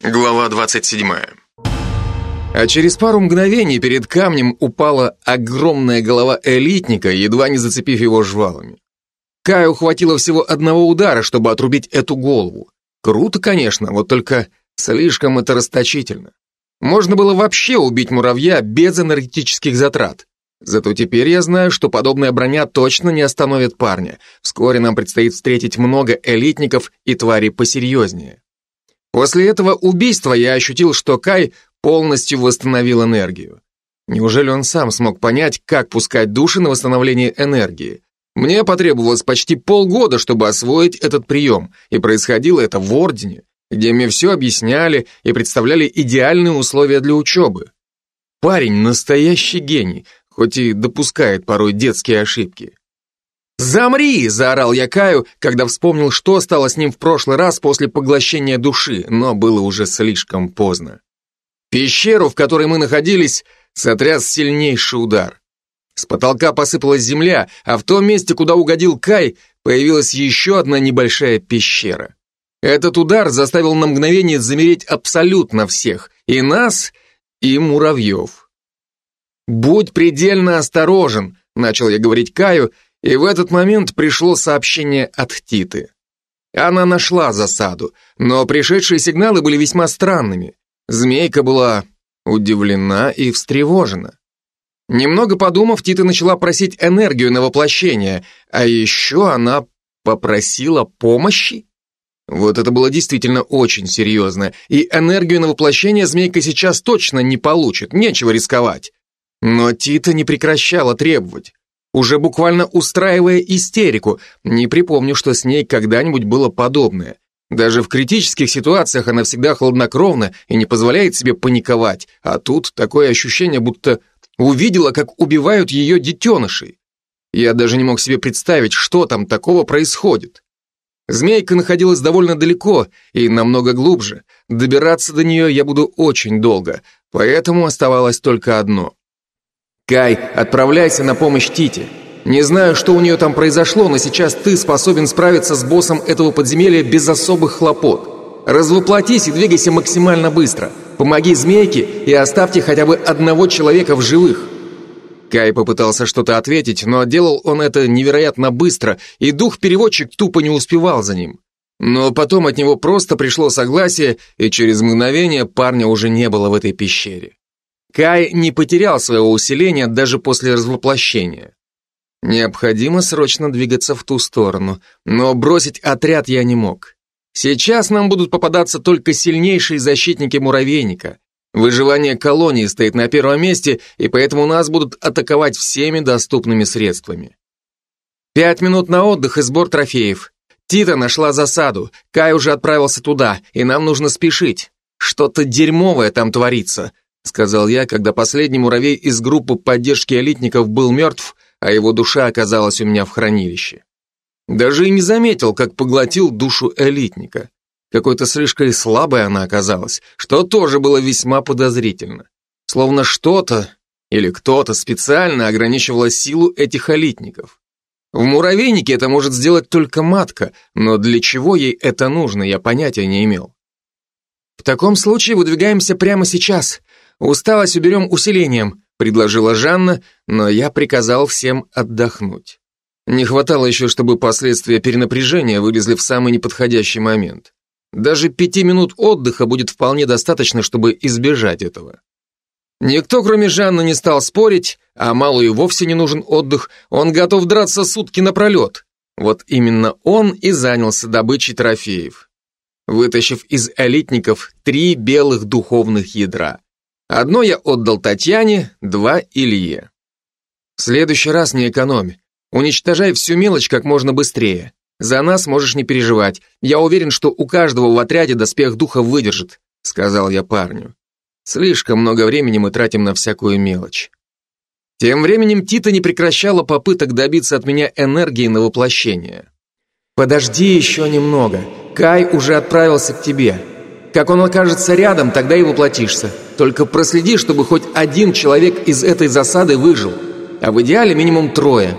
Глава 27. А через пару мгновений перед камнем упала огромная голова элитника, едва не зацепив его жвалами. Каю хватило всего одного удара, чтобы отрубить эту голову. Круто, конечно, вот только слишком это расточительно. Можно было вообще убить муравья без энергетических затрат. Зато теперь я знаю, что подобная броня точно не остановит парня. Вскоре нам предстоит встретить много элитников и тварей посерьезнее. После этого убийства я ощутил, что Кай полностью восстановил энергию. Неужели он сам смог понять, как пускать души на восстановление энергии? Мне потребовалось почти полгода, чтобы освоить этот прием, и происходило это в Ордене, где мне все объясняли и представляли идеальные условия для учебы. Парень настоящий гений, хоть и допускает порой детские ошибки. «Замри!» – заорал я Каю, когда вспомнил, что стало с ним в прошлый раз после поглощения души, но было уже слишком поздно. Пещеру, в которой мы находились, сотряс сильнейший удар. С потолка посыпалась земля, а в том месте, куда угодил Кай, появилась еще одна небольшая пещера. Этот удар заставил на мгновение замереть абсолютно всех, и нас, и муравьев. «Будь предельно осторожен», — начал я говорить Каю, — и в этот момент пришло сообщение от Титы. Она нашла засаду, но пришедшие сигналы были весьма странными. Змейка была удивлена и встревожена. Немного подумав, Тита начала просить энергию на воплощение, а еще она попросила помощи. Вот это было действительно очень серьезно, и энергию на воплощение змейка сейчас точно не получит, нечего рисковать. Но Тита не прекращала требовать уже буквально устраивая истерику. Не припомню, что с ней когда-нибудь было подобное. Даже в критических ситуациях она всегда хладнокровна и не позволяет себе паниковать, а тут такое ощущение, будто увидела, как убивают ее детенышей. Я даже не мог себе представить, что там такого происходит. Змейка находилась довольно далеко и намного глубже. Добираться до нее я буду очень долго, поэтому оставалось только одно Кай, отправляйся на помощь Тите. Не знаю, что у нее там произошло, но сейчас ты способен справиться с боссом этого подземелья без особых хлопот. Развоплотись и двигайся максимально быстро. Помоги змейке и оставьте хотя бы одного человека в живых. Кай попытался что-то ответить, но делал он это невероятно быстро, и дух-переводчик тупо не успевал за ним. Но потом от него просто пришло согласие, и через мгновение парня уже не было в этой пещере. Кай не потерял своего усиления даже после развоплощения. Необходимо срочно двигаться в ту сторону, но бросить отряд я не мог. Сейчас нам будут попадаться только сильнейшие защитники муравейника. Выживание колонии стоит на первом месте, и поэтому нас будут атаковать всеми доступными средствами. Пять минут на отдых и сбор трофеев. Тита нашла засаду, Кай уже отправился туда, и нам нужно спешить. Что-то дерьмовое там творится, сказал я, когда последний муравей из группы поддержки элитников был мертв, а его душа оказалась у меня в хранилище. Даже и не заметил, как поглотил душу элитника. Какой-то слишком слабой она оказалась, что тоже было весьма подозрительно. Словно что-то или кто-то специально ограничивало силу этих элитников. В муравейнике это может сделать только матка, но для чего ей это нужно, я понятия не имел. В таком случае выдвигаемся прямо сейчас. «Усталость уберем усилением», — предложила Жанна, но я приказал всем отдохнуть. Не хватало еще, чтобы последствия перенапряжения вылезли в самый неподходящий момент. Даже пяти минут отдыха будет вполне достаточно, чтобы избежать этого. Никто, кроме Жанны, не стал спорить, а Малу и вовсе не нужен отдых, он готов драться сутки напролет. Вот именно он и занялся добычей трофеев. Вытащив из элитников три белых духовных ядра. Одно я отдал Татьяне, два Илье. В следующий раз не экономь. Уничтожай всю мелочь как можно быстрее. За нас можешь не переживать. Я уверен, что у каждого в отряде доспех духа выдержит, сказал я парню. Слишком много времени мы тратим на всякую мелочь. Тем временем Тита не прекращала попыток добиться от меня энергии на воплощение. «Подожди еще немного. Кай уже отправился к тебе. Как он окажется рядом, тогда и воплотишься. Только проследи, чтобы хоть один человек из этой засады выжил. А в идеале минимум трое.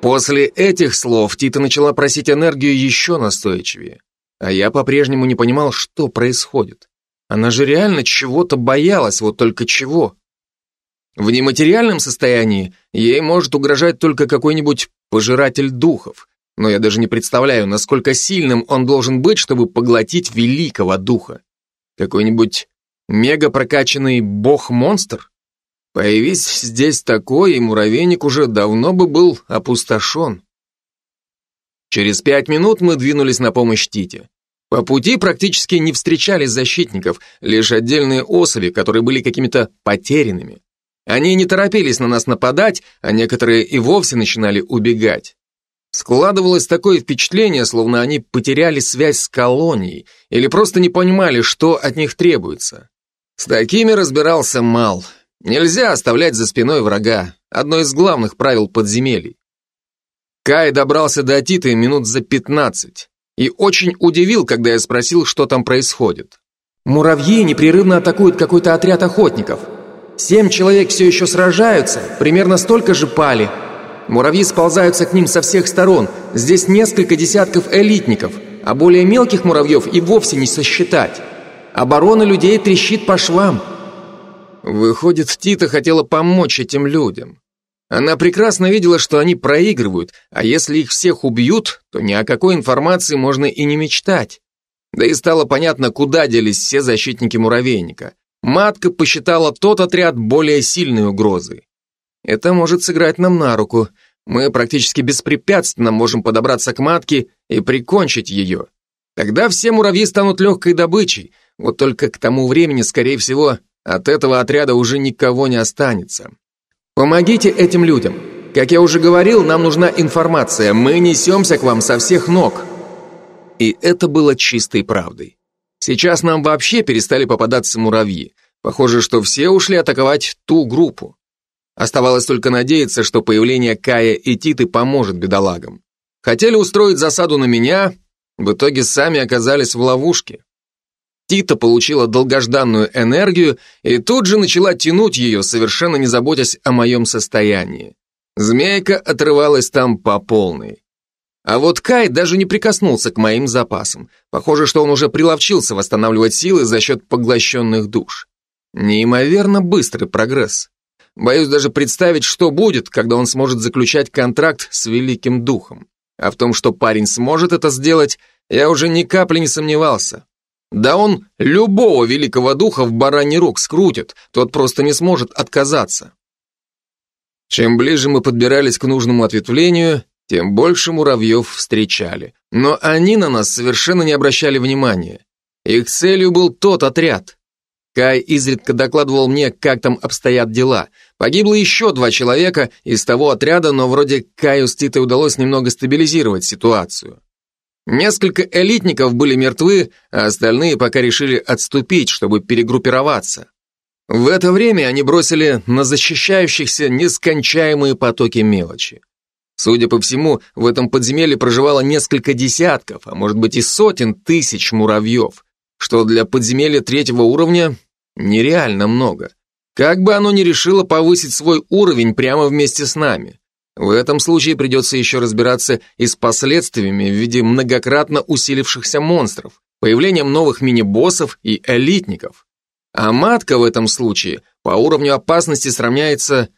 После этих слов Тита начала просить энергию еще настойчивее. А я по-прежнему не понимал, что происходит. Она же реально чего-то боялась, вот только чего. В нематериальном состоянии ей может угрожать только какой-нибудь пожиратель духов, но я даже не представляю, насколько сильным он должен быть, чтобы поглотить великого духа. Какой-нибудь мега прокачанный бог-монстр? Появись здесь такой, и муравейник уже давно бы был опустошен. Через пять минут мы двинулись на помощь Тите. По пути практически не встречали защитников, лишь отдельные особи, которые были какими-то потерянными. Они не торопились на нас нападать, а некоторые и вовсе начинали убегать. Складывалось такое впечатление, словно они потеряли связь с колонией или просто не понимали, что от них требуется. С такими разбирался Мал. Нельзя оставлять за спиной врага. Одно из главных правил подземелий. Кай добрался до Титы минут за пятнадцать и очень удивил, когда я спросил, что там происходит. «Муравьи непрерывно атакуют какой-то отряд охотников. Семь человек все еще сражаются, примерно столько же пали. Муравьи сползаются к ним со всех сторон. Здесь несколько десятков элитников, а более мелких муравьев и вовсе не сосчитать. Оборона людей трещит по швам». Выходит, Тита хотела помочь этим людям. Она прекрасно видела, что они проигрывают, а если их всех убьют, то ни о какой информации можно и не мечтать. Да и стало понятно, куда делись все защитники муравейника. Матка посчитала тот отряд более сильной угрозой. Это может сыграть нам на руку. Мы практически беспрепятственно можем подобраться к матке и прикончить ее. Тогда все муравьи станут легкой добычей, вот только к тому времени, скорее всего, от этого отряда уже никого не останется. Помогите этим людям. Как я уже говорил, нам нужна информация. Мы несемся к вам со всех ног. И это было чистой правдой. Сейчас нам вообще перестали попадаться муравьи. Похоже, что все ушли атаковать ту группу. Оставалось только надеяться, что появление Кая и Титы поможет бедолагам. Хотели устроить засаду на меня, в итоге сами оказались в ловушке. Тита получила долгожданную энергию и тут же начала тянуть ее, совершенно не заботясь о моем состоянии. Змейка отрывалась там по полной. А вот Кай даже не прикоснулся к моим запасам. Похоже, что он уже приловчился восстанавливать силы за счет поглощенных душ. Неимоверно быстрый прогресс. Боюсь даже представить, что будет, когда он сможет заключать контракт с Великим Духом. А в том, что парень сможет это сделать, я уже ни капли не сомневался. Да он любого великого духа в бараний рог скрутит, тот просто не сможет отказаться. Чем ближе мы подбирались к нужному ответвлению, тем больше муравьев встречали. Но они на нас совершенно не обращали внимания. Их целью был тот отряд. Кай изредка докладывал мне, как там обстоят дела. Погибло еще два человека из того отряда, но вроде Каю с Титой удалось немного стабилизировать ситуацию. Несколько элитников были мертвы, а остальные пока решили отступить, чтобы перегруппироваться. В это время они бросили на защищающихся нескончаемые потоки мелочи. Судя по всему, в этом подземелье проживало несколько десятков, а может быть и сотен тысяч муравьев, что для подземелья третьего уровня нереально много. Как бы оно ни решило повысить свой уровень прямо вместе с нами. В этом случае придется еще разбираться и с последствиями в виде многократно усилившихся монстров, появлением новых мини-боссов и элитников. А матка в этом случае по уровню опасности сравняется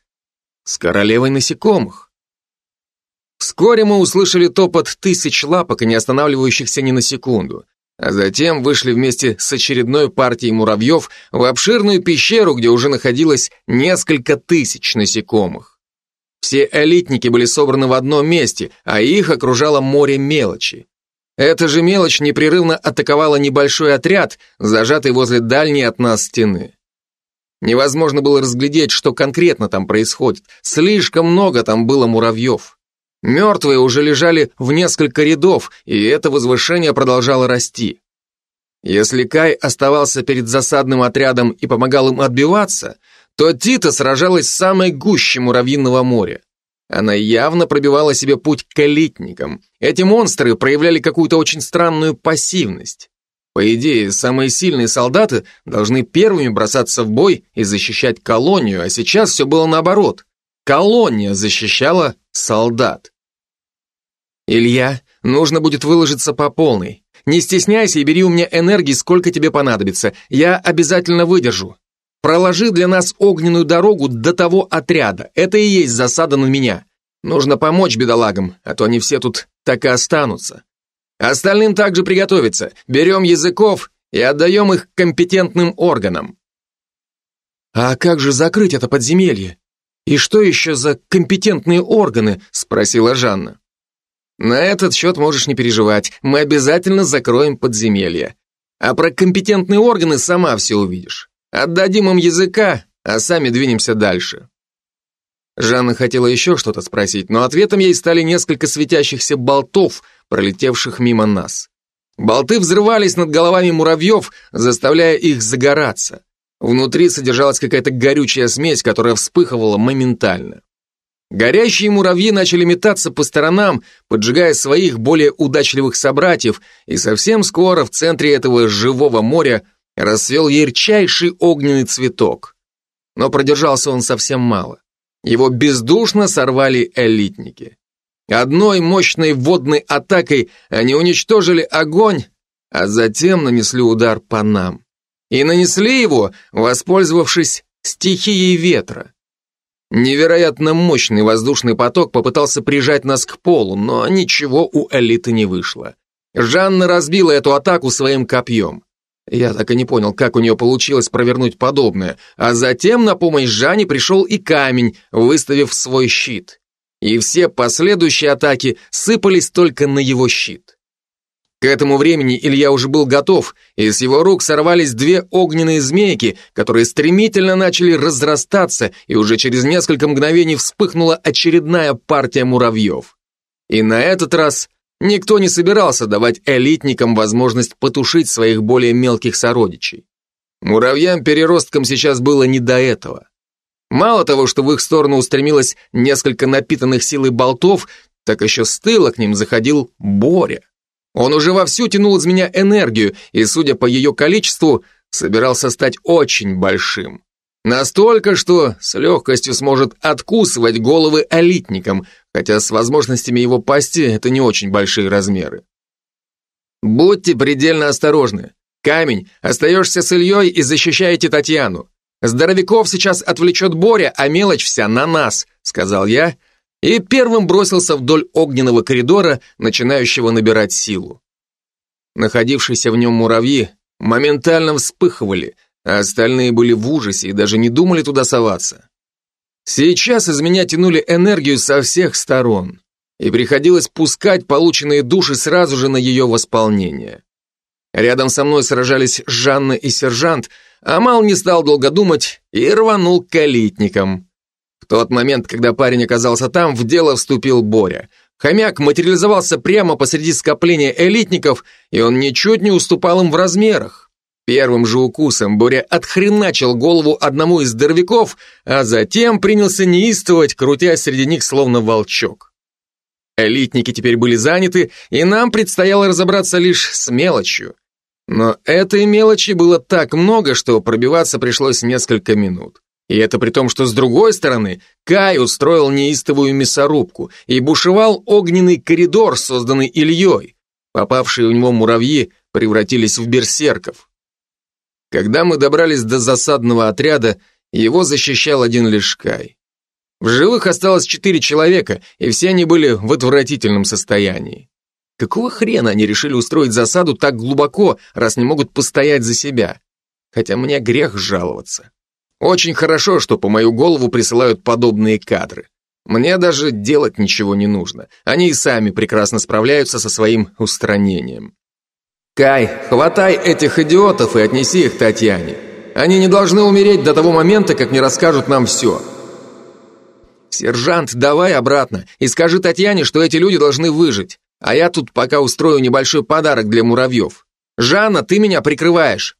с королевой насекомых. Вскоре мы услышали топот тысяч лапок, не останавливающихся ни на секунду, а затем вышли вместе с очередной партией муравьев в обширную пещеру, где уже находилось несколько тысяч насекомых. Все элитники были собраны в одном месте, а их окружало море мелочи. Эта же мелочь непрерывно атаковала небольшой отряд, зажатый возле дальней от нас стены. Невозможно было разглядеть, что конкретно там происходит. Слишком много там было муравьев. Мертвые уже лежали в несколько рядов, и это возвышение продолжало расти. Если Кай оставался перед засадным отрядом и помогал им отбиваться, то Тита сражалась с самой гуще муравьиного моря. Она явно пробивала себе путь к элитникам. Эти монстры проявляли какую-то очень странную пассивность. По идее, самые сильные солдаты должны первыми бросаться в бой и защищать колонию, а сейчас все было наоборот. Колония защищала солдат. Илья, нужно будет выложиться по полной. не стесняйся и бери у меня энергии, сколько тебе понадобится. Я обязательно выдержу. Проложи для нас огненную дорогу до того отряда. Это и есть засада на меня. Нужно помочь бедолагам, а то они все тут так и останутся. Остальным также приготовиться. Берем языков и отдаем их компетентным органам. А как же закрыть это подземелье? И что еще за компетентные органы? Спросила Жанна. На этот счет можешь не переживать. Мы обязательно закроем подземелье. А про компетентные органы сама все увидишь. Отдадим им языка, а сами двинемся дальше. Жанна хотела еще что-то спросить, но ответом ей стали несколько светящихся болтов, пролетевших мимо нас. Болты взрывались над головами муравьев, заставляя их загораться. Внутри содержалась какая-то горючая смесь, которая вспыхивала моментально. Горящие муравьи начали метаться по сторонам, поджигая своих более удачливых собратьев, и совсем скоро в центре этого живого моря расцвел ярчайший огненный цветок. Но продержался он совсем мало. Его бездушно сорвали элитники. Одной мощной водной атакой они уничтожили огонь, а затем нанесли удар по нам. И нанесли его, воспользовавшись стихией ветра. Невероятно мощный воздушный поток попытался прижать нас к полу, но ничего у элиты не вышло. Жанна разбила эту атаку своим копьем. Я так и не понял, как у нее получилось провернуть подобное, а затем на помощь Жанне пришел и камень, выставив свой щит. И все последующие атаки сыпались только на его щит. К этому времени Илья уже был готов, и с его рук сорвались две огненные змейки, которые стремительно начали разрастаться, и уже через несколько мгновений вспыхнула очередная партия муравьев. И на этот раз Никто не собирался давать элитникам возможность потушить своих более мелких сородичей. Муравьям-переросткам сейчас было не до этого. Мало того, что в их сторону устремилось несколько напитанных силой болтов, так еще с тыла к ним заходил Боря. Он уже вовсю тянул из меня энергию и, судя по ее количеству, собирался стать очень большим. Настолько, что с легкостью сможет откусывать головы элитникам, хотя с возможностями его пасти это не очень большие размеры. Будьте предельно осторожны. Камень, остаешься с Ильей и защищаете Татьяну. Здоровяков сейчас отвлечет Боря, а мелочь вся на нас, сказал я, и первым бросился вдоль огненного коридора, начинающего набирать силу. Находившиеся в нем муравьи моментально вспыхивали, а остальные были в ужасе и даже не думали туда соваться. Сейчас из меня тянули энергию со всех сторон, и приходилось пускать полученные души сразу же на ее восполнение. Рядом со мной сражались Жанна и сержант, а Мал не стал долго думать и рванул к элитникам. В тот момент, когда парень оказался там, в дело вступил Боря. Хомяк материализовался прямо посреди скопления элитников, и он ничуть не уступал им в размерах. Первым же укусом Боря отхреначил голову одному из здоровяков, а затем принялся неистовать, крутясь среди них словно волчок. Элитники теперь были заняты, и нам предстояло разобраться лишь с мелочью. Но этой мелочи было так много, что пробиваться пришлось несколько минут. И это при том, что с другой стороны Кай устроил неистовую мясорубку и бушевал огненный коридор, созданный Ильей. Попавшие у него муравьи превратились в берсерков. Когда мы добрались до засадного отряда, его защищал один лишь Кай. В живых осталось четыре человека, и все они были в отвратительном состоянии. Какого хрена они решили устроить засаду так глубоко, раз не могут постоять за себя? Хотя мне грех жаловаться. Очень хорошо, что по мою голову присылают подобные кадры. Мне даже делать ничего не нужно. Они и сами прекрасно справляются со своим устранением. «Кай, хватай этих идиотов и отнеси их Татьяне. Они не должны умереть до того момента, как не расскажут нам все». «Сержант, давай обратно и скажи Татьяне, что эти люди должны выжить, а я тут пока устрою небольшой подарок для муравьев. Жанна, ты меня прикрываешь».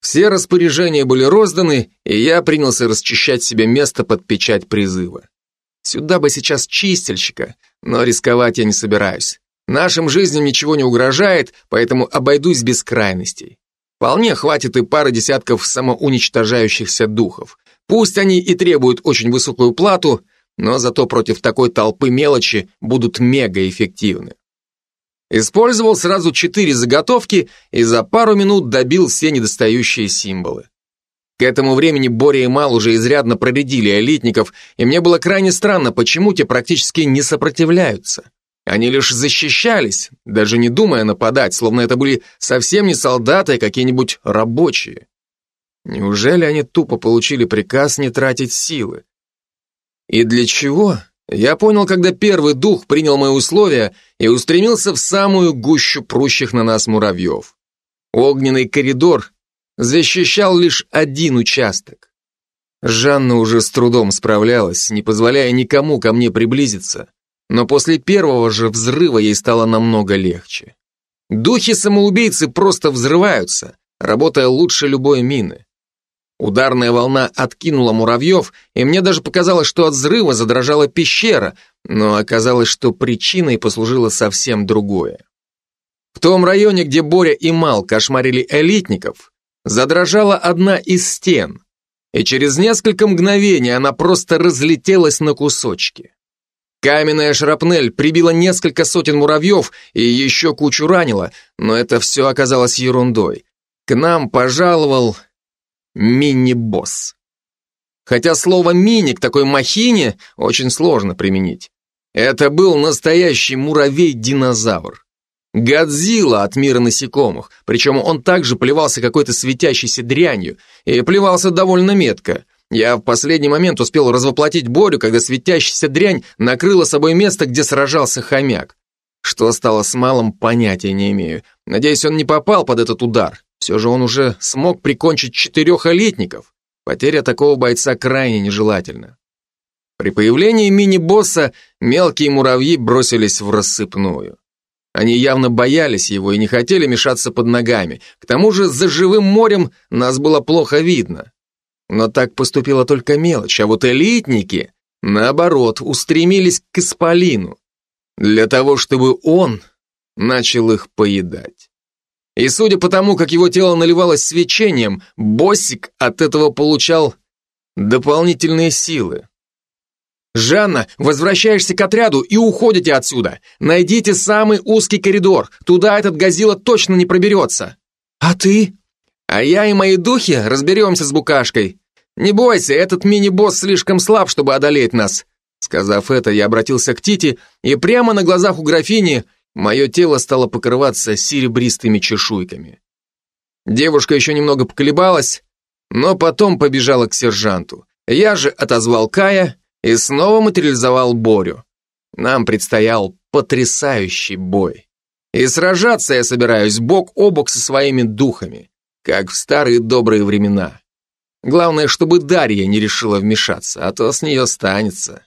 Все распоряжения были розданы, и я принялся расчищать себе место под печать призыва. Сюда бы сейчас чистильщика, но рисковать я не собираюсь. Нашим жизням ничего не угрожает, поэтому обойдусь без крайностей. Вполне хватит и пары десятков самоуничтожающихся духов. Пусть они и требуют очень высокую плату, но зато против такой толпы мелочи будут мегаэффективны. Использовал сразу четыре заготовки и за пару минут добил все недостающие символы. К этому времени Боря и Мал уже изрядно проредили элитников, и мне было крайне странно, почему те практически не сопротивляются. Они лишь защищались, даже не думая нападать, словно это были совсем не солдаты, а какие-нибудь рабочие. Неужели они тупо получили приказ не тратить силы? И для чего? Я понял, когда первый дух принял мои условия и устремился в самую гущу прущих на нас муравьев. Огненный коридор защищал лишь один участок. Жанна уже с трудом справлялась, не позволяя никому ко мне приблизиться, но после первого же взрыва ей стало намного легче. Духи-самоубийцы просто взрываются, работая лучше любой мины. Ударная волна откинула муравьев, и мне даже показалось, что от взрыва задрожала пещера, но оказалось, что причиной послужило совсем другое. В том районе, где Боря и Мал кошмарили элитников, задрожала одна из стен, и через несколько мгновений она просто разлетелась на кусочки. Каменная шрапнель прибила несколько сотен муравьев и еще кучу ранила, но это все оказалось ерундой. К нам пожаловал мини-босс. Хотя слово «мини» к такой махине очень сложно применить. Это был настоящий муравей-динозавр. Годзилла от мира насекомых, причем он также плевался какой-то светящейся дрянью, и плевался довольно метко. Я в последний момент успел развоплотить Борю, когда светящаяся дрянь накрыла собой место, где сражался хомяк. Что стало с малым, понятия не имею. Надеюсь, он не попал под этот удар. Все же он уже смог прикончить четырех элитников. Потеря такого бойца крайне нежелательна. При появлении мини-босса мелкие муравьи бросились в рассыпную. Они явно боялись его и не хотели мешаться под ногами. К тому же за живым морем нас было плохо видно. Но так поступила только мелочь, а вот элитники, наоборот, устремились к Исполину. Для того, чтобы он начал их поедать. И судя по тому, как его тело наливалось свечением, боссик от этого получал дополнительные силы. «Жанна, возвращаешься к отряду и уходите отсюда. Найдите самый узкий коридор. Туда этот газила точно не проберется». «А ты?» «А я и мои духи разберемся с букашкой. Не бойся, этот мини-босс слишком слаб, чтобы одолеть нас». Сказав это, я обратился к Тите, и прямо на глазах у графини мое тело стало покрываться серебристыми чешуйками. Девушка еще немного поколебалась, но потом побежала к сержанту. Я же отозвал Кая и снова материализовал Борю. Нам предстоял потрясающий бой. И сражаться я собираюсь бок о бок со своими духами, как в старые добрые времена. Главное, чтобы Дарья не решила вмешаться, а то с нее станется.